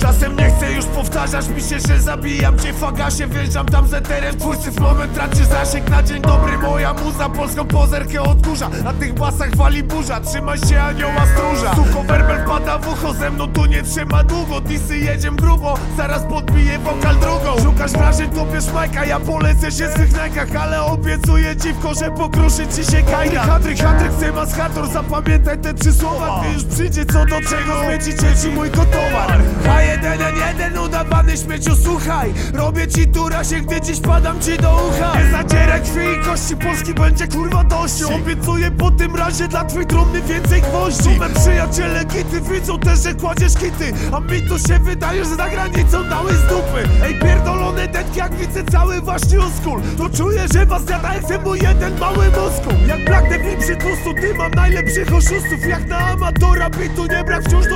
Czasem, nie chcę już powtarzać mi się, że zabijam cię fagasie Wjeżdżam tam z eterem, twórcy w moment traci zasięg Na dzień dobry moja muza polską pozerkę odkurza Na tych basach wali burza, trzymaj się anioła stróża. Suko werbel wpada w ucho, ze mną tu nie trzyma długo Disy jedziemy grubo, zaraz podbiję wokal drugą Szukasz wrażeń, topiesz majka, ja polecę się w swych nękach Ale obiecuję dziwko, że pokruszy ci się kajda. Hatryk, hatryk, Semas, Hator, zapamiętaj te trzy słowa już przyjdzie co do czego, zmiecicie ci mój kotowar. H1N1, udawany śmieciu, słuchaj Robię ci tu razie, gdy dziś padam ci do ucha. Nie zacieraj krwi i kości, Polski będzie kurwa dością. Obiecuję po tym razie dla twych trumny więcej gwoździ. Sume przyjaciele gity, widzą też, że kładziesz kity. A mi tu się wydaje, że za granicą dałeś z dupy. Ej pierdolone detki, jak widzę cały wasz newschool To czuję, że was zjada jak mój jeden mały muskuł Jak Black Devil przy tłustu, ty mam najlepszych oszustów. Jak na amatora bitu nie brak wciąż